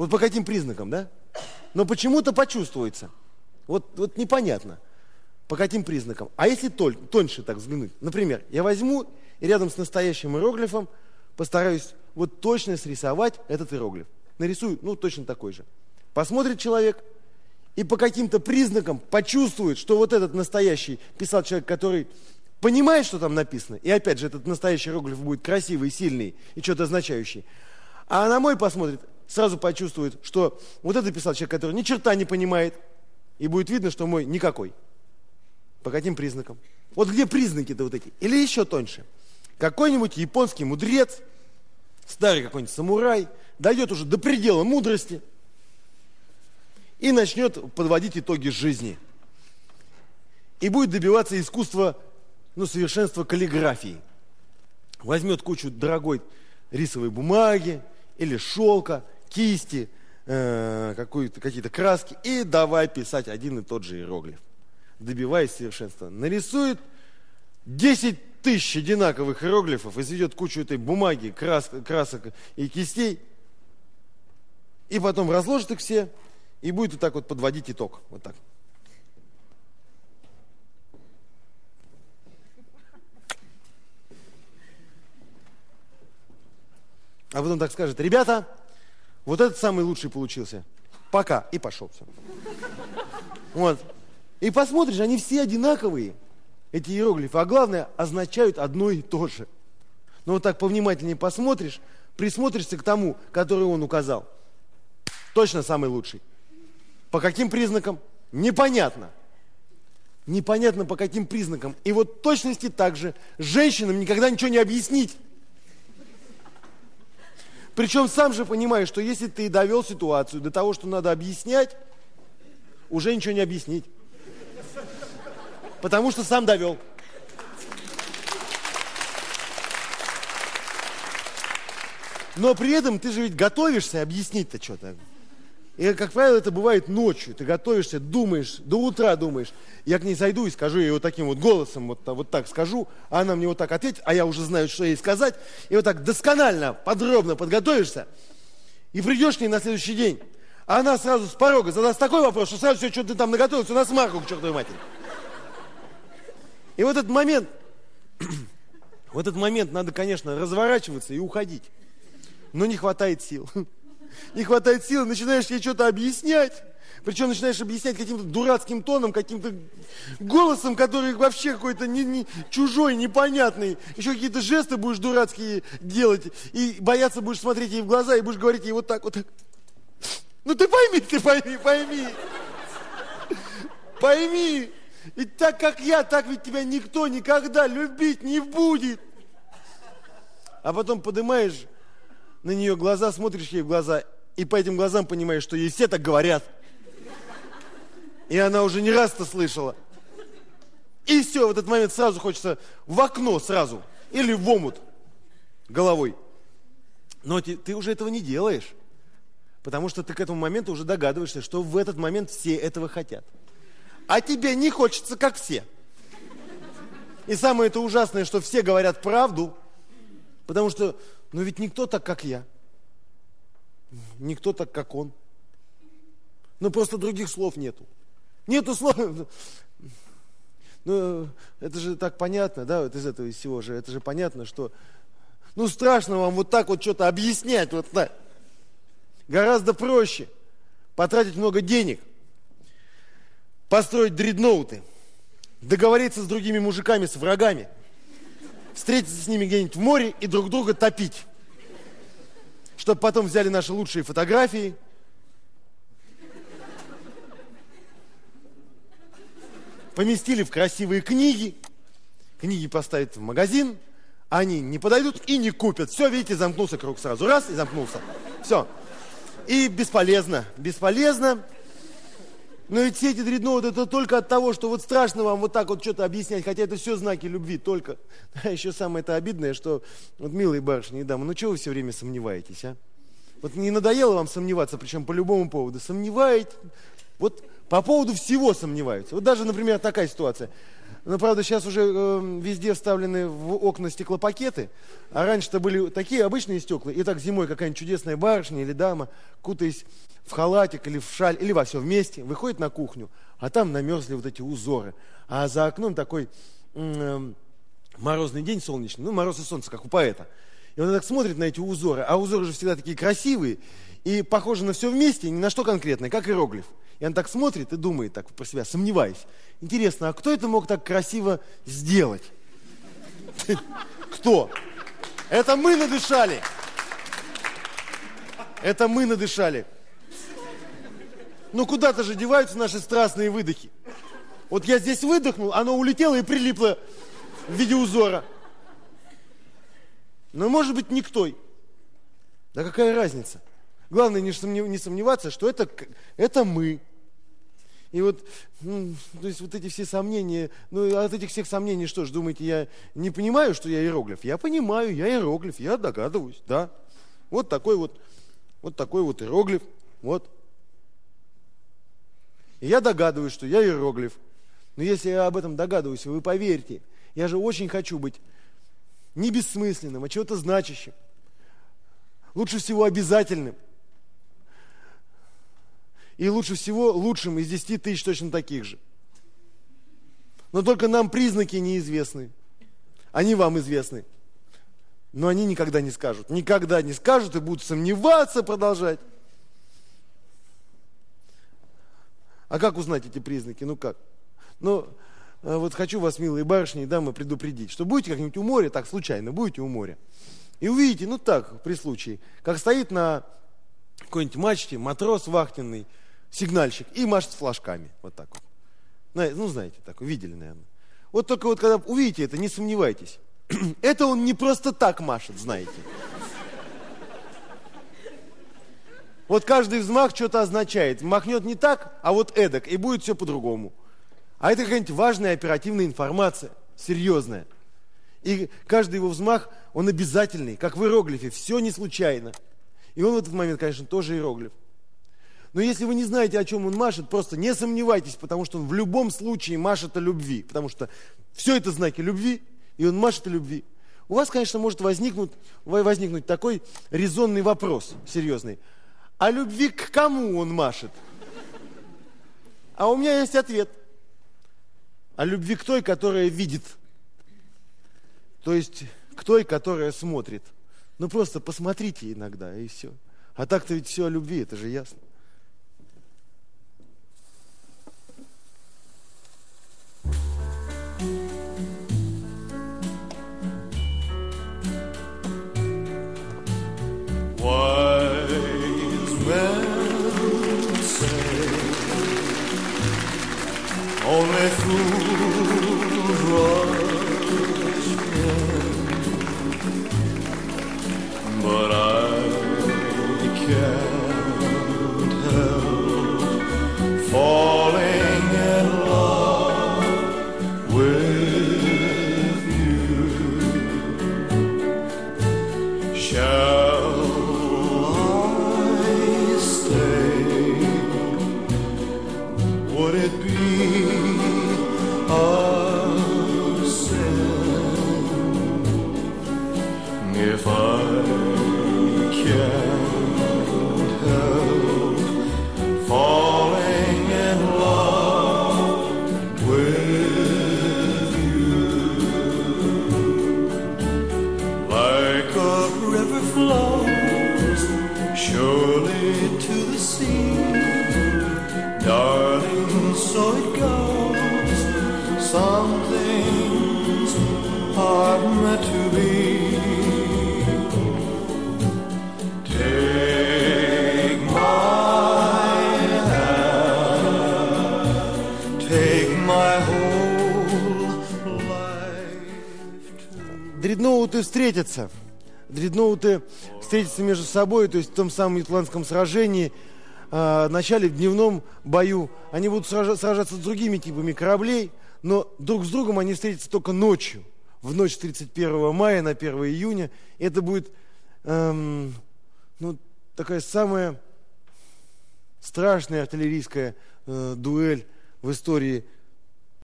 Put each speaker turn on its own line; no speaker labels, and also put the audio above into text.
Вот по каким признакам, да? Но почему-то почувствуется. Вот, вот непонятно, по каким признакам. А если тоньше так взглянуть? Например, я возьму и рядом с настоящим иероглифом постараюсь вот точно срисовать этот иероглиф. Нарисую, ну, точно такой же. Посмотрит человек и по каким-то признакам почувствует, что вот этот настоящий писал человек, который понимает, что там написано, и опять же, этот настоящий иероглиф будет красивый, сильный и что-то означающий. А на мой посмотрит, сразу почувствует, что вот это писал человек, который ни черта не понимает, и будет видно, что мой никакой. По каким признакам? Вот где признаки-то вот эти? Или еще тоньше. Какой-нибудь японский мудрец, старый какой-нибудь самурай, дойдет уже до предела мудрости и начнет подводить итоги жизни. И будет добиваться искусства ну, совершенство каллиграфии. Возьмет кучу дорогой рисовой бумаги или шелка, кисти, э, какие-то краски и давай писать один и тот же иероглиф, добиваясь совершенства. Нарисует 10 тысяч одинаковых иероглифов, изведет кучу этой бумаги, крас, красок и кистей, и потом разложит их все, и будет вот так вот подводить итог. Вот так. А потом так скажет, ребята, вот этот самый лучший получился. Пока. И пошел все. Вот. И посмотришь, они все одинаковые, эти иероглифы. А главное, означают одно и то же. Но вот так повнимательнее посмотришь, присмотришься к тому, который он указал. Точно самый лучший. По каким признакам? Непонятно. Непонятно по каким признакам. И вот точности также женщинам никогда ничего не объяснить. Причем сам же понимаешь, что если ты довел ситуацию до того, что надо объяснять, уже ничего не объяснить. Потому что сам довел. Но при этом ты же ведь готовишься объяснить-то что-то. И, как правило, это бывает ночью. Ты готовишься, думаешь, до утра думаешь. Я к ней зайду и скажу ей вот таким вот голосом, вот, вот так скажу, а она мне вот так ответит, а я уже знаю, что ей сказать. И вот так досконально, подробно подготовишься. И придешь к ней на следующий день. А она сразу с порога задаст такой вопрос, что сразу все, что ты там наготовил, все на смарку к чертовой матери. И вот этот момент, в этот момент надо, конечно, разворачиваться и уходить. Но не хватает сил не хватает сил, начинаешь ей что-то объяснять. Причем начинаешь объяснять каким-то дурацким тоном, каким-то голосом, который вообще какой-то не, не, чужой, непонятный. Еще какие-то жесты будешь дурацкие делать. И бояться будешь смотреть ей в глаза и будешь говорить ей вот так, вот. Ну ты пойми, ты пойми, пойми. Пойми. Ведь так, как я, так ведь тебя никто никогда любить не будет. А потом поднимаешь на нее глаза, смотришь ей в глаза, и по этим глазам понимаешь, что ей все так говорят. И она уже не раз это слышала. И все, в этот момент сразу хочется в окно сразу. Или в омут головой. Но ты, ты уже этого не делаешь. Потому что ты к этому моменту уже догадываешься, что в этот момент все этого хотят. А тебе не хочется, как все. И самое это ужасное, что все говорят правду, потому что но ведь никто так, как я. Никто так, как он. Ну, просто других слов нету. Нету слов. Ну, это же так понятно, да, вот из этого из всего же. Это же понятно, что, ну, страшно вам вот так вот что-то объяснять, вот так. Гораздо проще потратить много денег, построить дредноуты, договориться с другими мужиками, с врагами – встретиться с ними где-нибудь в море и друг друга топить. Чтобы потом взяли наши лучшие фотографии. Поместили в красивые книги. Книги поставят в магазин. Они не подойдут и не купят. Все, видите, замкнулся круг сразу. Раз и замкнулся. Все. И бесполезно. Бесполезно. Но ведь все эти дредноуты это только от того, что вот страшно вам вот так вот что-то объяснять, хотя это все знаки любви, только. А еще самое это обидное, что вот милые барышни и дамы, ну чего вы все время сомневаетесь, а? Вот не надоело вам сомневаться, причем по любому поводу. Сомневаетесь, вот по поводу всего сомневаются. Вот даже, например, такая ситуация. Но, правда, сейчас уже э, везде вставлены в окна стеклопакеты. А раньше-то были такие обычные стекла. И так зимой какая-нибудь чудесная барышня или дама, кутаясь в халатик или в шаль, или во все вместе, выходит на кухню, а там намерзли вот эти узоры. А за окном такой э, морозный день солнечный, ну, мороз и солнце, как у поэта. И он так смотрит на эти узоры, а узоры же всегда такие красивые, и похожи на все вместе, ни на что конкретное, как иероглиф. И он так смотрит и думает, так про себя, сомневаясь. Интересно, а кто это мог так красиво сделать? Кто? Это мы надышали. Это мы надышали. Ну куда-то же деваются наши страстные выдохи. Вот я здесь выдохнул, оно улетело и прилипло в виде узора. Но может быть никто. Да какая разница? Главное не сомневаться, что это, это мы. И вот, ну, то есть вот эти все сомнения, ну, от этих всех сомнений, что ж, думаете, я не понимаю, что я иероглиф? Я понимаю, я иероглиф, я догадываюсь, да. Вот такой вот, вот такой вот иероглиф, вот. И я догадываюсь, что я иероглиф. Но если я об этом догадываюсь, вы поверьте, я же очень хочу быть не бессмысленным, а чего-то значащим. Лучше всего обязательным – и лучше всего лучшим из 10 тысяч точно таких же. Но только нам признаки неизвестны. Они вам известны. Но они никогда не скажут. Никогда не скажут и будут сомневаться, продолжать. А как узнать эти признаки? Ну как? Ну, а вот хочу вас, милые барышни и дамы, предупредить, что будете как-нибудь у моря, так случайно, будете у моря, и увидите, ну так, при случае, как стоит на какой-нибудь мачте матрос вахтенный, сигнальщик и машет флажками. Вот так вот. Ну, знаете, так, видели, наверное. Вот только вот когда увидите это, не сомневайтесь. Это он не просто так машет, знаете. Вот каждый взмах что-то означает. Махнет не так, а вот эдак, и будет все по-другому. А это какая-нибудь важная оперативная информация, серьезная. И каждый его взмах, он обязательный, как в иероглифе, все не случайно. И он в этот момент, конечно, тоже иероглиф. Но если вы не знаете, о чем он машет, просто не сомневайтесь, потому что он в любом случае машет о любви. Потому что все это знаки любви, и он машет о любви. У вас, конечно, может возникнуть, возникнуть такой резонный вопрос, серьезный. А любви к кому он машет? А у меня есть ответ. О любви к той, которая видит. То есть к той, которая смотрит. Ну просто посмотрите иногда, и все. А так-то ведь все о любви, это же ясно.
cool. Like a river flows surely to the sea. Darling, so it goes. Some things are meant to be. Take my hand, take my whole life too.
Дредноуты встретятся. Дредноуты встретятся между собой, то есть в том самом Ютландском сражении, э, в начале в дневном бою. Они будут сража- сражаться с другими типами кораблей, но друг с другом они встретятся только ночью. В ночь с 31 мая на 1 июня. Это будет эм, ну, такая самая страшная артиллерийская э, дуэль в истории